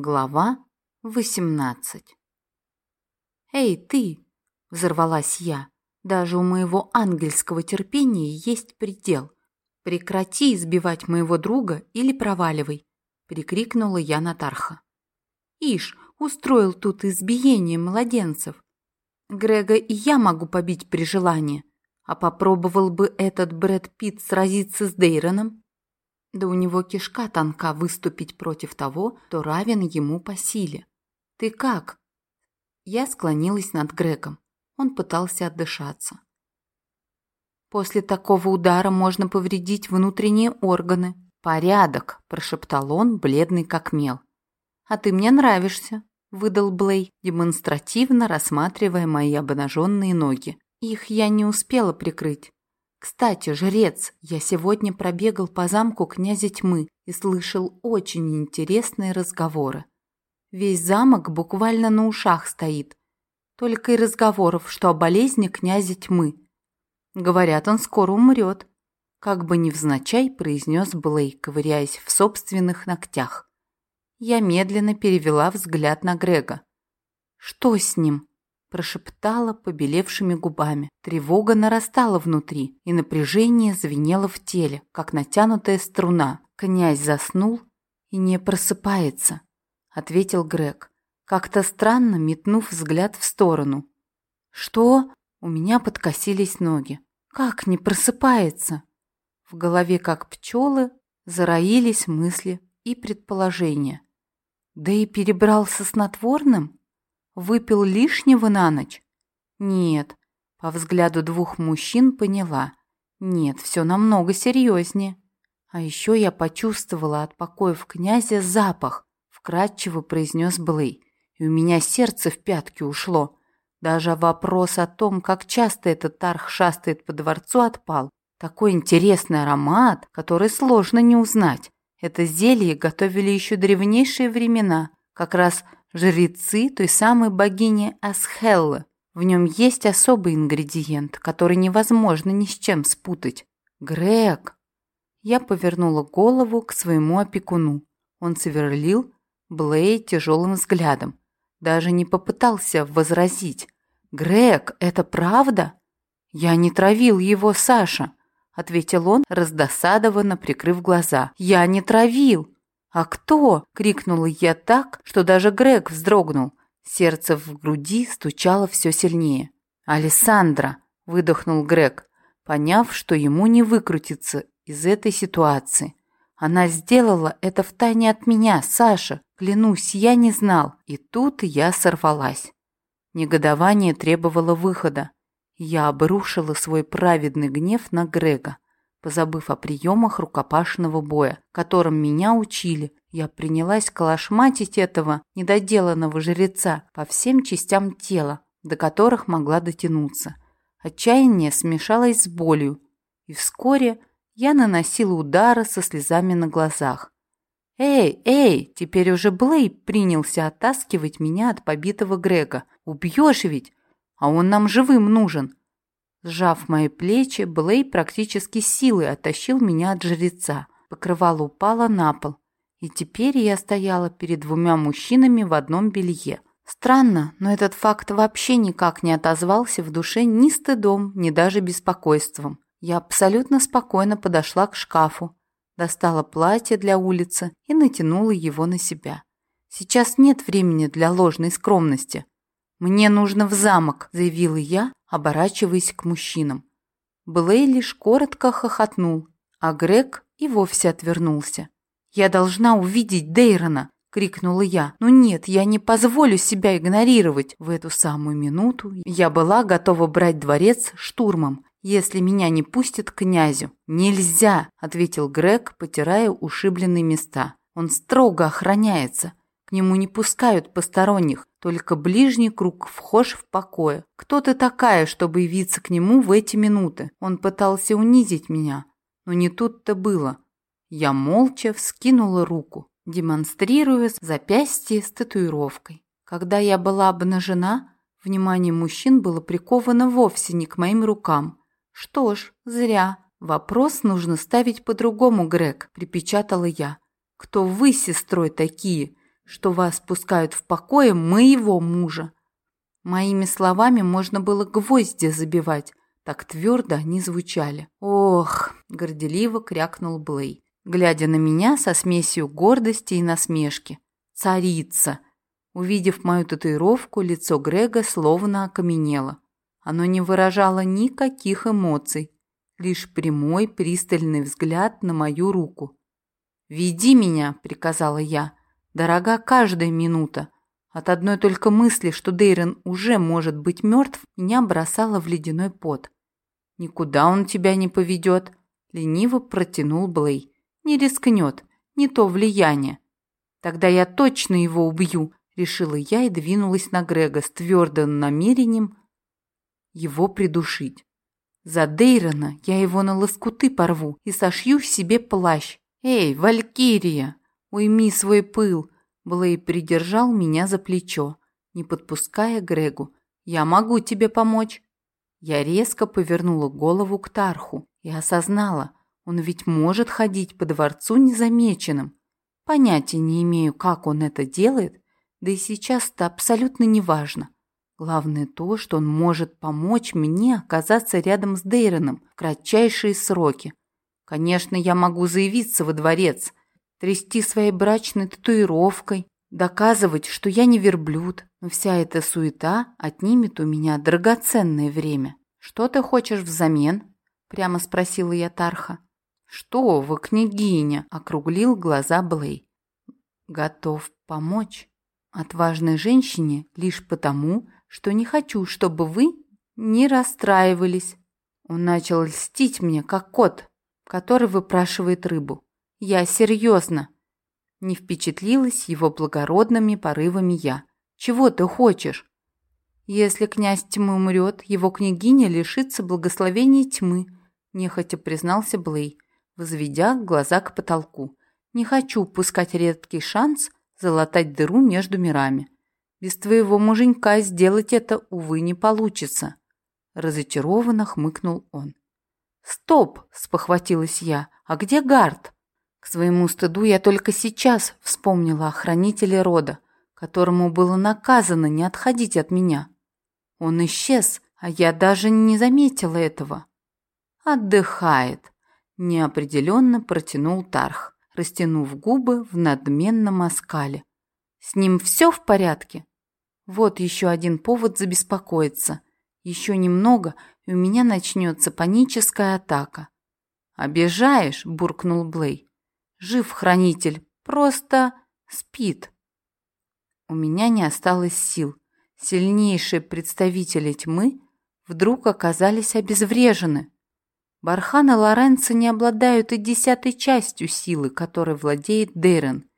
Глава 18 «Эй, ты!» – взорвалась я. «Даже у моего ангельского терпения есть предел. Прекрати избивать моего друга или проваливай!» – прикрикнула я на Тарха. «Ишь, устроил тут избиение младенцев. Грега и я могу побить при желании. А попробовал бы этот Брэд Питт сразиться с Дейроном? Да у него кишка тонка выступить против того, кто равен ему по силе. Ты как? Я склонилась над Грегом. Он пытался отдышаться. После такого удара можно повредить внутренние органы. Порядок, прошептал он, бледный как мел. А ты мне нравишься, выдал Блей, демонстративно рассматривая мои обнаженные ноги. Их я не успела прикрыть. Кстати, жрец, я сегодня пробегал по замку князя тьмы и слышал очень интересные разговоры. Весь замок буквально на ушах стоит. Только и разговоров, что о болезни князя тьмы. Говорят, он скоро умрет. Как бы невзначай произнес Блей, ковыряясь в собственных ногтях. Я медленно перевела взгляд на Грега. Что с ним? Прошептала побелевшими губами. Тревога нарастала внутри, и напряжение звенело в теле, как натянутая струна. Князь заснул и не просыпается, ответил Грег, как-то странно метнув взгляд в сторону. Что? У меня подкосились ноги. Как не просыпается? В голове, как пчелы, зароились мысли и предположения. Да и перебрался снотворным? Выпил лишнего на ночь? Нет. По взгляду двух мужчин поняла. Нет, все намного серьезнее. А еще я почувствовала от покоев князя запах, вкрадчиво произнес Блей. И у меня сердце в пятки ушло. Даже вопрос о том, как часто этот тарх шастает по дворцу, отпал. Такой интересный аромат, который сложно не узнать. Это зелье готовили еще древнейшие времена, как раз жрецы той самой богини Асхеллы. В нем есть особый ингредиент, который невозможно ни с чем спутать. Грег. Я повернула голову к своему опекуну. Он сверлил Блей тяжелым взглядом. Даже не попытался возразить. «Грег, это правда?» «Я не травил его, Саша», — ответил он, раздосадованно прикрыв глаза. «Я не травил!» «А кто?» — крикнула я так, что даже Грег вздрогнул. Сердце в груди стучало все сильнее. «Алессандра!» — выдохнул Грег, поняв, что ему не выкрутиться из этой ситуации. «Она сделала это втайне от меня, Саша. Клянусь, я не знал». И тут я сорвалась. Негодование требовало выхода. Я обрушила свой праведный гнев на Грега. Позабыв о приемах рукопашного боя, которым меня учили, я принялась калашматить этого недоделанного жреца по всем частям тела, до которых могла дотянуться. Отчаяние смешалось с болью, и вскоре я наносила удары со слезами на глазах. «Эй, эй!» Теперь уже Блей принялся оттаскивать меня от побитого Грега. «Убьешь ведь! А он нам живым нужен!» Сжав мои плечи, Блей практически силой оттащил меня от жреца. Покрывало упало на пол. И теперь я стояла перед двумя мужчинами в одном белье. Странно, но этот факт вообще никак не отозвался в душе ни стыдом, ни даже беспокойством. Я абсолютно спокойно подошла к шкафу, достала платье для улицы и натянула его на себя. Сейчас нет времени для ложной скромности. «Мне нужно в замок», — заявила я, оборачиваясь к мужчинам. Блей лишь коротко хохотнул, а Грег и вовсе отвернулся. «Я должна увидеть Дейрона!» — крикнула я. «Ну нет, я не позволю себя игнорировать!» В эту самую минуту я была готова брать дворец штурмом, если меня не пустят к князю. «Нельзя!» — ответил Грег, потирая ушибленные места. «Он строго охраняется. К нему не пускают посторонних, только ближний круг вхож в покое. Кто ты такая, чтобы явиться к нему в эти минуты? Он пытался унизить меня, но не тут-то было. Я молча вскинула руку, демонстрируя запястье с татуировкой. Когда я была обнажена, внимание мужчин было приковано вовсе не к моим рукам. Что ж, зря. Вопрос нужно ставить по-другому, Грег, припечатала я. Кто вы, сестрой, такие, что вас пускают в покое моего мужа. Моими словами можно было гвозди забивать, так твердо они звучали. «Ох!» – горделиво крякнул Блей, глядя на меня со смесью гордости и насмешки. «Царица!» Увидев мою татуировку, лицо Грега словно окаменело. Оно не выражало никаких эмоций, лишь прямой пристальный взгляд на мою руку. «Веди меня!» – приказала я. «Дорога каждая минута!» От одной только мысли, что Дейрон уже может быть мертв, меня бросало в ледяной пот. «Никуда он тебя не поведет», — лениво протянул Блей. «Не рискнет, не то влияние». «Тогда я точно его убью», — решила я и двинулась на Грега с твердым намерением его придушить. За Дейрона я его на лоскуты порву и сошью себе плащ. «Эй, Валькирия, уйми свой пыл!» Блей придержал меня за плечо, не подпуская Грегу. «Я могу тебе помочь». Я резко повернула голову к Тарху и осознала, он ведь может ходить по дворцу незамеченным. Понятия не имею, как он это делает, да и сейчас это абсолютно неважно. Главное то, что он может помочь мне оказаться рядом с Дейроном в кратчайшие сроки. Конечно, я могу заявиться во дворец, трясти своей брачной татуировкой, доказывать, что я не верблюд, но вся эта суета отнимет у меня драгоценное время. «Что ты хочешь взамен?» – прямо спросила я Тарха. «Что вы, княгиня?» – округлил глаза Блей. «Готов помочь отважной женщине лишь потому, что не хочу, чтобы вы не расстраивались». Он начал льстить мне, как кот, который выпрашивает рыбу. «Я серьезно!» Не впечатлилась его благородными порывами я. «Чего ты хочешь?» «Если князь тьмы умрет, его княгиня лишится благословения тьмы», нехотя признался Блей, возведя глаза к потолку. «Не хочу пускать редкий шанс залатать дыру между мирами. Без твоего муженька сделать это, увы, не получится». Разочарованно хмыкнул он. «Стоп!» – спохватилась я. «А где Гард?» Своему стыду я только сейчас вспомнила о хранителе рода, которому было наказано не отходить от меня. Он исчез, а я даже не заметила этого. «Отдыхает», – неопределенно протянул Тарх, растянув губы в надменном оскале. «С ним все в порядке?» Вот еще один повод забеспокоиться. Еще немного, и у меня начнется паническая атака. «Обижаешь?» – буркнул Блей. «Жив хранитель, просто спит». У меня не осталось сил. Сильнейшие представители тьмы вдруг оказались обезврежены. Бархан и Лоренцо не обладают и десятой частью силы, которой владеет Дейрен.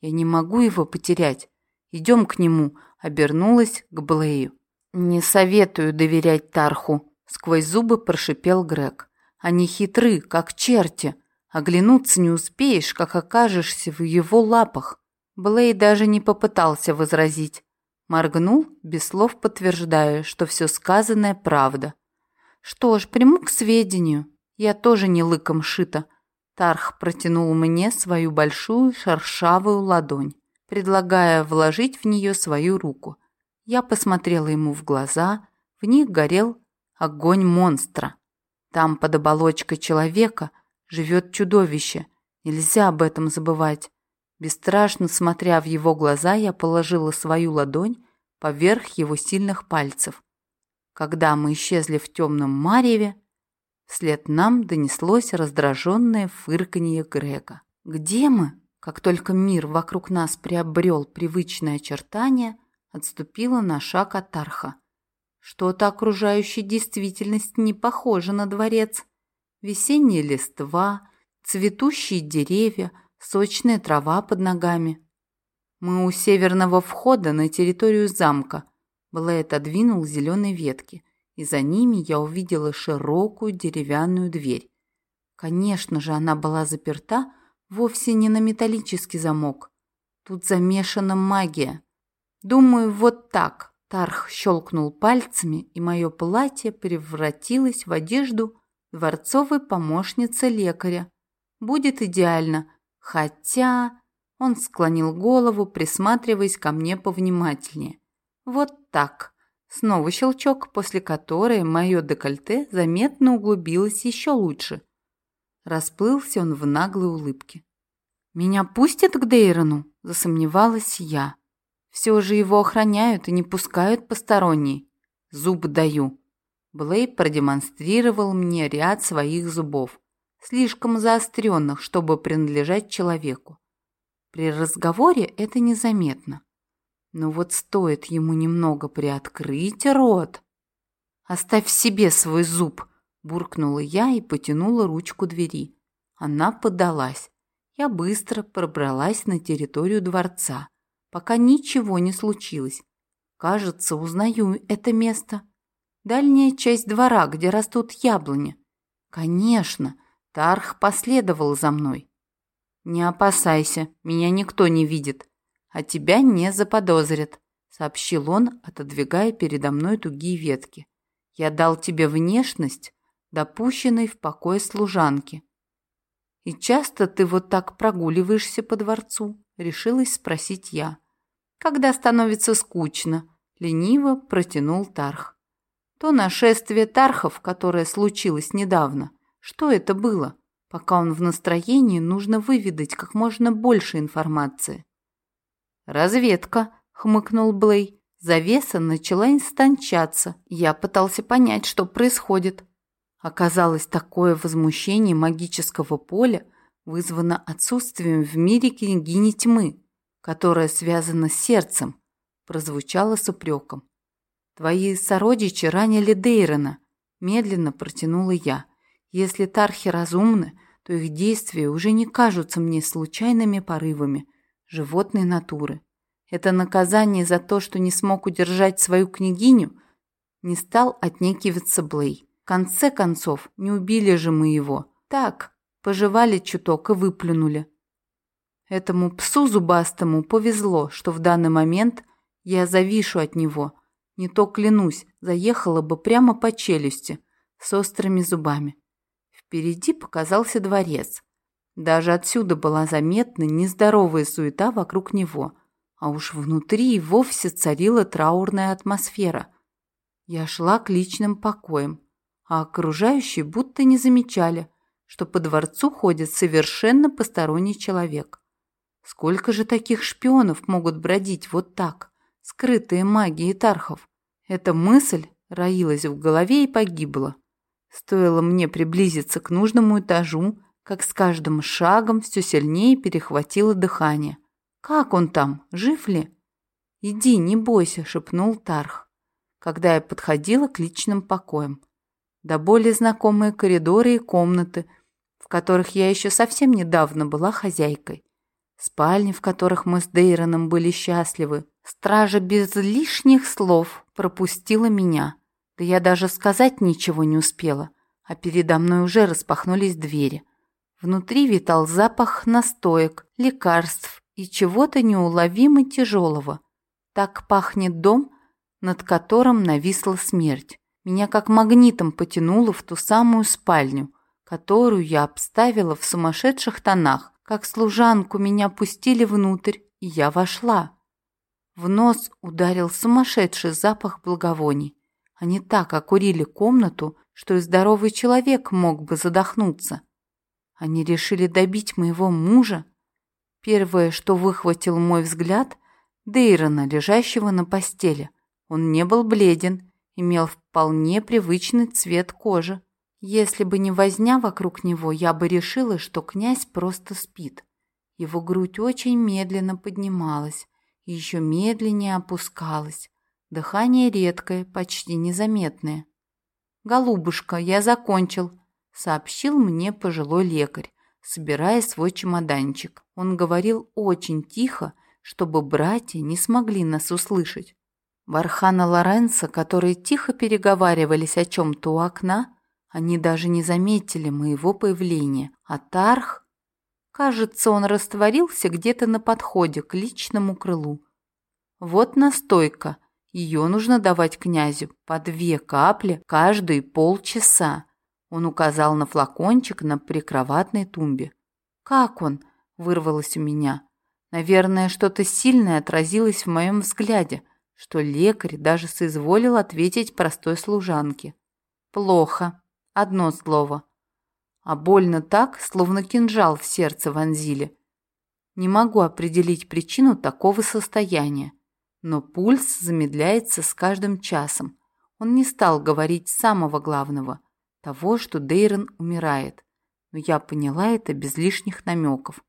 Я не могу его потерять. Идем к нему, обернулась к Блею. «Не советую доверять Тарху», — сквозь зубы прошипел Грег. «Они хитры, как черти. Оглянуться не успеешь, как окажешься в его лапах». Блей даже не попытался возразить. Моргнул, без слов подтверждая, что все сказанное правда. «Что ж, приму к сведению. Я тоже не лыком шита». Тарх протянул мне свою большую шершавую ладонь, предлагая вложить в нее свою руку. Я посмотрела ему в глаза, в них горел огонь монстра. Там под оболочкой человека живет чудовище, нельзя об этом забывать. Бесстрашно смотря в его глаза, я положила свою ладонь поверх его сильных пальцев. Когда мы исчезли в темном мареве, вслед нам донеслось раздраженное фырканье Грега. «Где мы?» Как только мир вокруг нас приобрел привычное очертание, отступила на шаг от Тарха. Что-то окружающая действительность не похоже на дворец. Весенняя листва, цветущие деревья — сочная трава под ногами. Мы у северного входа на территорию замка. Блэй отодвинул зеленые ветки, и за ними я увидела широкую деревянную дверь. Конечно же, она была заперта вовсе не на металлический замок. Тут замешана магия. Думаю, вот так. Тарх щелкнул пальцами, и мое платье превратилось в одежду дворцовой помощницы лекаря. Будет идеально, Хотя Он склонил голову, присматриваясь ко мне повнимательнее. Вот так. Снова щелчок, после которой мое декольте заметно углубилось еще лучше. Расплылся он в наглой улыбке. «Меня пустят к Дейрону?» – засомневалась я. «Все же его охраняют и не пускают посторонние. Зуб даю». Блейд продемонстрировал мне ряд своих зубов, слишком заостренных, чтобы принадлежать человеку. При разговоре это незаметно. Но вот стоит ему немного приоткрыть рот. «Оставь себе свой зуб!» – буркнула я и потянула ручку двери. Она подалась. Я быстро пробралась на территорию дворца, пока ничего не случилось. Кажется, узнаю это место. Дальняя часть двора, где растут яблони. Конечно, Тарх последовал за мной. Не опасайся, меня никто не видит а тебя не заподозрят», — сообщил он, отодвигая передо мной тугие ветки. «Я дал тебе внешность, допущенной в покое служанки». «И часто ты вот так прогуливаешься по дворцу?» — решилась спросить я. «Когда становится скучно», — лениво протянул Тарх. «То нашествие Тархов, которое случилось недавно, что это было?» Пока он в настроении, нужно выведать как можно больше информации. «Разведка», — хмыкнул Блей. Завеса начала истончаться. Я пытался понять, что происходит. Оказалось, такое возмущение магического поля вызвано отсутствием в мире княгини тьмы, которая связана с сердцем, прозвучало с упреком. «Твои сородичи ранили Дейрона», — медленно протянула я. «Если тархи разумны, то их действия уже не кажутся мне случайными порывами животной натуры. Это наказание за то, что не смог удержать свою княгиню, не стал отнекиваться Блей. В конце концов, не убили же мы его. Так, пожевали чуток и выплюнули. Этому псу зубастому повезло, что в данный момент я завишу от него. Не то, клянусь, заехала бы прямо по челюсти, с острыми зубами. Впереди показался дворец. Даже отсюда была заметна нездоровая суета вокруг него, а уж внутри и вовсе царила траурная атмосфера. Я шла к личным покоям, а окружающие будто не замечали, что по дворцу ходит совершенно посторонний человек. Сколько же таких шпионов могут бродить вот так, скрытые магией тархов? Эта мысль роилась в голове и погибла. Стоило мне приблизиться к нужному этажу, как с каждым шагом все сильнее перехватило дыхание. «Как он там? Жив ли?» «Иди, не бойся», — шепнул Тарх, когда я подходила к личным покоям. До более знакомые коридоры и комнаты, в которых я еще совсем недавно была хозяйкой. Спальни, в которых мы с Дейроном были счастливы. Стража без лишних слов пропустила меня. Да я даже сказать ничего не успела, а передо мной уже распахнулись двери. Внутри витал запах настоек, лекарств и чего-то неуловимо тяжелого. Так пахнет дом, над которым нависла смерть. Меня как магнитом потянуло в ту самую спальню, которую я обставила в сумасшедших тонах. Как служанку меня пустили внутрь, и я вошла. В нос ударил сумасшедший запах благовоний. Они так окурили комнату, что и здоровый человек мог бы задохнуться. Они решили добить моего мужа. Первое, что выхватил мой взгляд, Дейрона, лежащего на постели. Он не был бледен, имел вполне привычный цвет кожи. Если бы не возня вокруг него, я бы решила, что князь просто спит. Его грудь очень медленно поднималась еще медленнее опускалась. Дыхание редкое, почти незаметное. «Голубушка, я закончил», сообщил мне пожилой лекарь, собирая свой чемоданчик. Он говорил очень тихо, чтобы братья не смогли нас услышать. Вархана Лоренцо, которые тихо переговаривались о чем-то у окна, они даже не заметили моего появления, а Тарх... Кажется, он растворился где-то на подходе к личному крылу. Вот настойка. Ее нужно давать князю по две капли каждые полчаса. Он указал на флакончик на прикроватной тумбе. «Как он?» – вырвалось у меня. Наверное, что-то сильное отразилось в моем взгляде, что лекарь даже соизволил ответить простой служанке. Плохо. Одно слово. А больно так, словно кинжал в сердце вонзили. Не могу определить причину такого состояния, но пульс замедляется с каждым часом. Он не стал говорить самого главного, того, что Дейрон умирает. Но я поняла это без лишних намеков.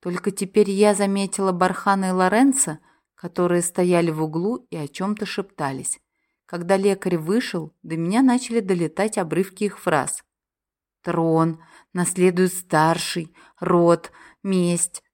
Только теперь я заметила Бархана и Лоренца, которые стояли в углу и о чем-то шептались. Когда лекарь вышел, до меня начали долетать обрывки их фраз. «Трон», «Наследует старший», «Род», «Месть»,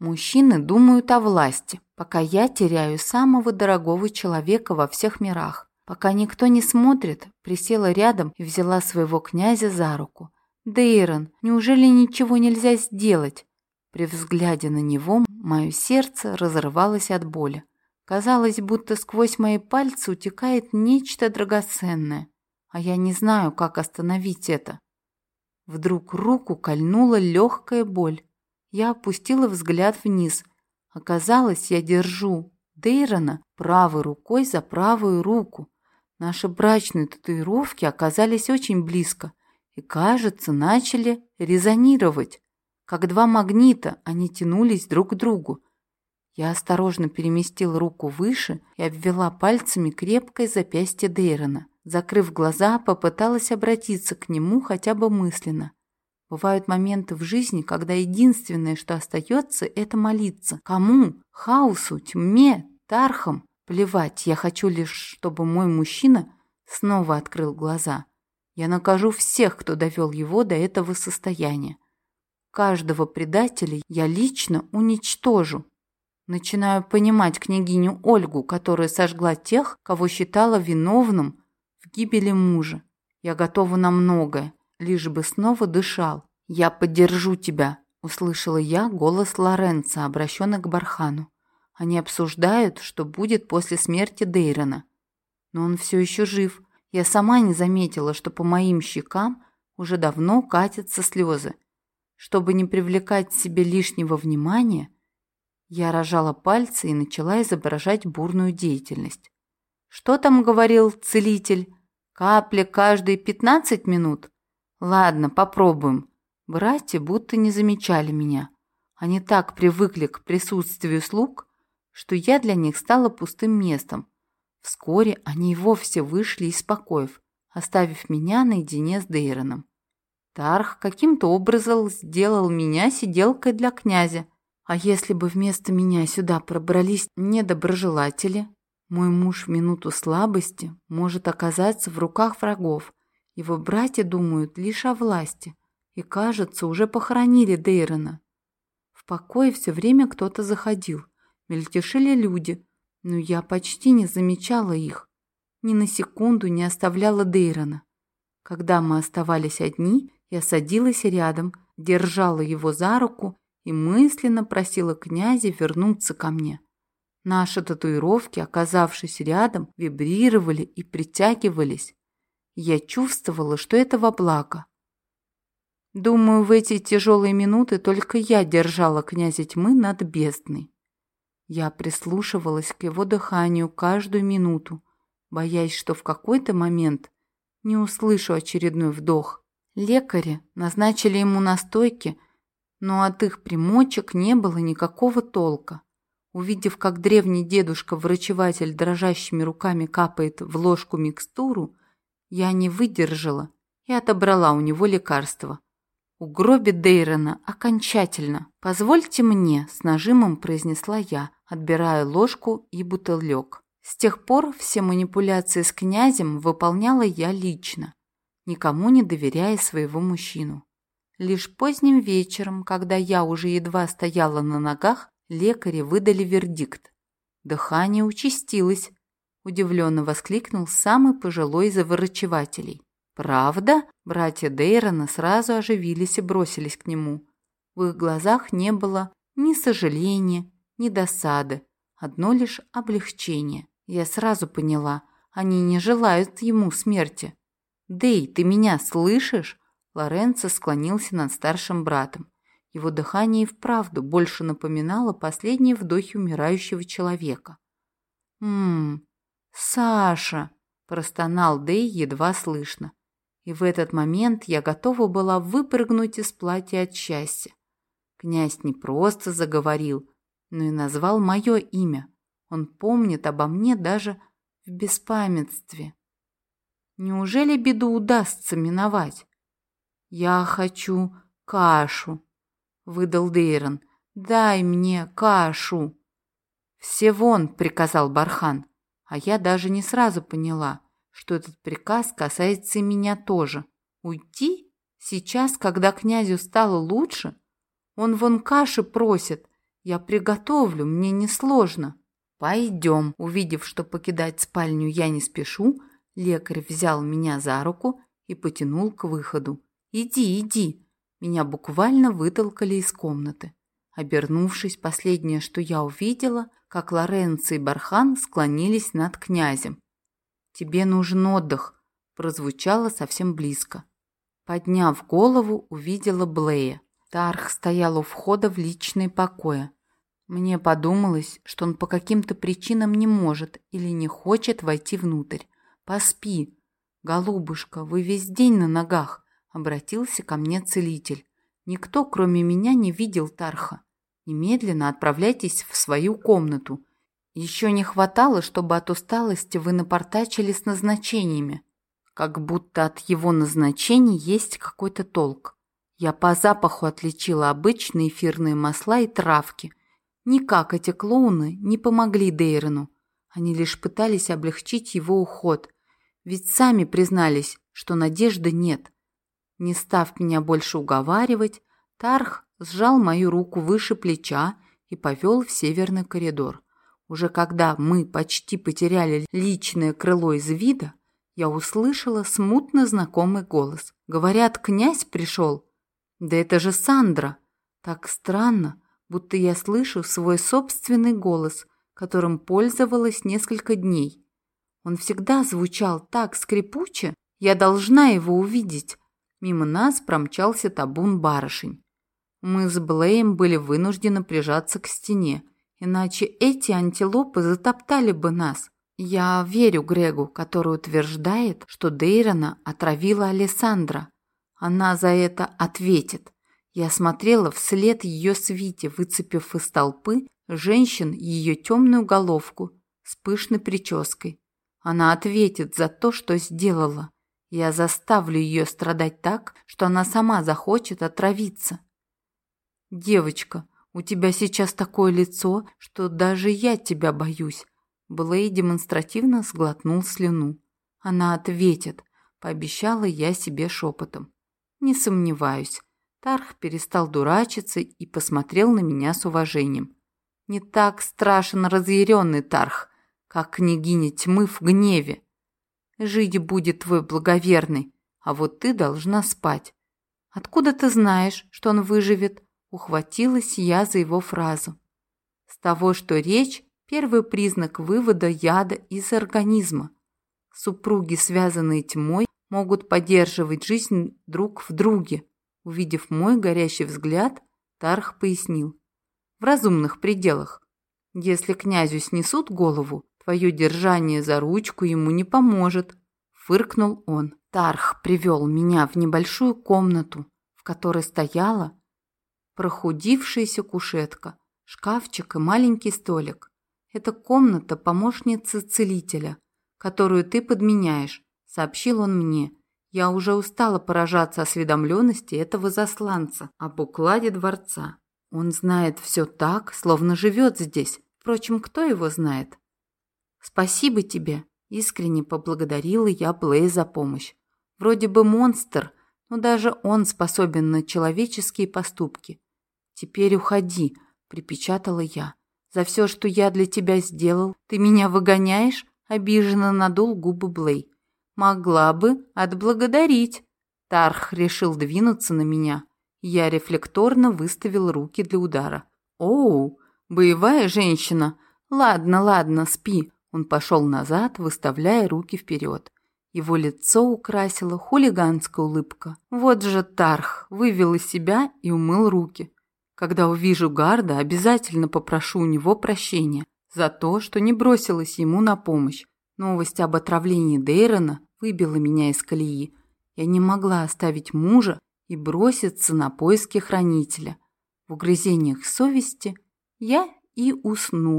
Мужчины думают о власти, пока я теряю самого дорогого человека во всех мирах. Пока никто не смотрит, присела рядом и взяла своего князя за руку. «Дейрон, неужели ничего нельзя сделать?» При взгляде на него мое сердце разрывалось от боли. Казалось, будто сквозь мои пальцы утекает нечто драгоценное, а я не знаю, как остановить это. Вдруг руку кольнула легкая боль. Я опустила взгляд вниз. Оказалось, я держу Дейрона правой рукой за правую руку. Наши брачные татуировки оказались очень близко и, кажется, начали резонировать. Как два магнита они тянулись друг к другу. Я осторожно переместил руку выше и обвела пальцами крепкое запястье Дейрона. Закрыв глаза, попыталась обратиться к нему хотя бы мысленно. Бывают моменты в жизни, когда единственное, что остается, это молиться. Кому? Хаосу, тьме, тархам? Плевать, я хочу лишь, чтобы мой мужчина снова открыл глаза. Я накажу всех, кто довел его до этого состояния. Каждого предателя я лично уничтожу. Начинаю понимать княгиню Ольгу, которая сожгла тех, кого считала виновным гибели мужа. Я готова на многое, лишь бы снова дышал. «Я поддержу тебя», — услышала я голос Лоренца, обращенный к Бархану. Они обсуждают, что будет после смерти Дейрона. Но он все еще жив. Я сама не заметила, что по моим щекам уже давно катятся слезы. Чтобы не привлекать себе лишнего внимания, я рожала пальцы и начала изображать бурную деятельность. «Что там говорил целитель? Капля каждые пятнадцать минут?» Ладно, попробуем. Братья будто не замечали меня. Они так привыкли к присутствию слуг, что я для них стала пустым местом. Вскоре они и вовсе вышли из покоев, оставив меня наедине с Дейроном. Тарх каким-то образом сделал меня сиделкой для князя. А если бы вместо меня сюда пробрались недоброжелатели, мой муж в минуту слабости может оказаться в руках врагов, его братья думают лишь о власти и, кажется, уже похоронили Дейрона. В покое все время кто-то заходил, мельтешили люди, но я почти не замечала их, ни на секунду не оставляла Дейрона. Когда мы оставались одни, я садилась рядом, держала его за руку и мысленно просила князя вернуться ко мне. Наши татуировки, оказавшись рядом, вибрировали и притягивались. Я чувствовала, что это во благо. Думаю, в эти тяжелые минуты только я держала князя тьмы над бездной. Я прислушивалась к его дыханию каждую минуту, боясь, что в какой-то момент не услышу очередной вдох. Лекари назначили ему настойки, но от их примочек не было никакого толка. Увидев, как древний дедушка-врачеватель дрожащими руками капает в ложку микстуру, я не выдержала и отобрала у него лекарство. Угробит Дейрона окончательно. Позвольте мне, с нажимом произнесла я, отбирая ложку и бутылек. С тех пор все манипуляции с князем выполняла я лично, никому не доверяя своего мужчину. Лишь поздним вечером, когда я уже едва стояла на ногах, лекари выдали вердикт. Дыхание участилось, удивленно воскликнул самый пожилой из врачевателей. «Правда?» Братья Дейрона сразу оживились и бросились к нему. В их глазах не было ни сожаления, ни досады, одно лишь облегчение. Я сразу поняла, они не желают ему смерти. «Дей, ты меня слышишь?» Лоренцо склонился над старшим братом. Его дыхание и вправду больше напоминало последние вдохи умирающего человека. «Ммм, Саша!» – простонал Дэй едва слышно. И в этот момент я готова была выпрыгнуть из платья от счастья. Князь не просто заговорил, но и назвал мое имя. Он помнит обо мне даже в беспамятстве. Неужели беду удастся миновать? Я хочу кашу, выдал Дейрон. Дай мне кашу. Все вон, приказал Бархан, а я даже не сразу поняла, что этот приказ касается и меня тоже. Уйти? Сейчас, когда князю стало лучше? Он вон каши просит. Я приготовлю, мне несложно. Пойдем. Увидев, что покидать спальню я не спешу, лекарь взял меня за руку и потянул к выходу. Иди, иди. Меня буквально вытолкали из комнаты. Обернувшись, последнее, что я увидела, как Лоренцо и Бархан склонились над князем. «Тебе нужен отдых», – прозвучало совсем близко. Подняв голову, увидела Блея. Тарх стоял у входа в личные покои. Мне подумалось, что он по каким-то причинам не может или не хочет войти внутрь. «Поспи. Голубушка, вы весь день на ногах», — обратился ко мне целитель. «Никто, кроме меня, не видел Тарха. Немедленно отправляйтесь в свою комнату. Еще не хватало, чтобы от усталости вы напортачили с назначениями. Как будто от его назначений есть какой-то толк. Я по запаху отличила обычные эфирные масла и травки. Никак эти клоуны не помогли Дейрону. Они лишь пытались облегчить его уход. Ведь сами признались, что надежды нет. Не став меня больше уговаривать, Тарх сжал мою руку выше плеча и повел в северный коридор. Уже когда мы почти потеряли личное крыло из вида, я услышала смутно знакомый голос. Говорят, князь пришел. Да это же Сандра! Так странно, будто я слышу свой собственный голос, которым пользовалась несколько дней. Он всегда звучал так скрипуче, я должна его увидеть. Мимо нас промчался табун барышень. Мы с Блеем были вынуждены прижаться к стене, иначе эти антилопы затоптали бы нас. Я верю Грегу, который утверждает, что Дейрона отравила Алессандра. Она за это ответит. Я смотрела вслед ее свите, выцепив из толпы женщин ее темную головку с пышной прической. Она ответит за то, что сделала. Я заставлю ее страдать так, что она сама захочет отравиться. Девочка, у тебя сейчас такое лицо, что даже я тебя боюсь. Блей демонстративно сглотнул слюну. Она ответит, пообещала я себе шепотом. Не сомневаюсь. Тарх перестал дурачиться и посмотрел на меня с уважением. Не так страшен разъяренный Тарх, как княгиня тьмы в гневе. Жить будет твой благоверный, а вот ты должна спать. Откуда ты знаешь, что он выживет? Ухватилась я за его фразу. С того, что речь – первый признак вывода яда из организма. Супруги, связанные тьмой, могут поддерживать жизнь друг в друге. Увидев мой горящий взгляд, Тарх пояснил. В разумных пределах. Если князю снесут голову, твое держание за ручку ему не поможет. Фыркнул он. Тарх привел меня в небольшую комнату, в которой стояла прохудившаяся кушетка, шкафчик и маленький столик. Это комната помощницы целителя, которую ты подменяешь, сообщил он мне. Я уже устала поражаться осведомленности этого засланца об укладе дворца. Он знает все так, словно живет здесь. Впрочем, кто его знает? Спасибо тебе, искренне поблагодарила я Блей за помощь. Вроде бы монстр, но даже он способен на человеческие поступки. Теперь уходи, припечатала я. За все, что я для тебя сделал, ты меня выгоняешь? Обиженно надул губы Блей. Могла бы отблагодарить. Тарх решил двинуться на меня. Я рефлекторно выставил руки для удара. Оу, боевая женщина. Ладно, ладно, спи. Он пошел назад, выставляя руки вперед. Его лицо украсила хулиганская улыбка. Вот же Тарх вывел из себя и умыл руки. Когда увижу Гарда, обязательно попрошу у него прощения за то, что не бросилась ему на помощь. Новость об отравлении Дейрона выбила меня из колеи. Я не могла оставить мужа и броситься на поиски хранителя. В угрызениях совести я и уснула.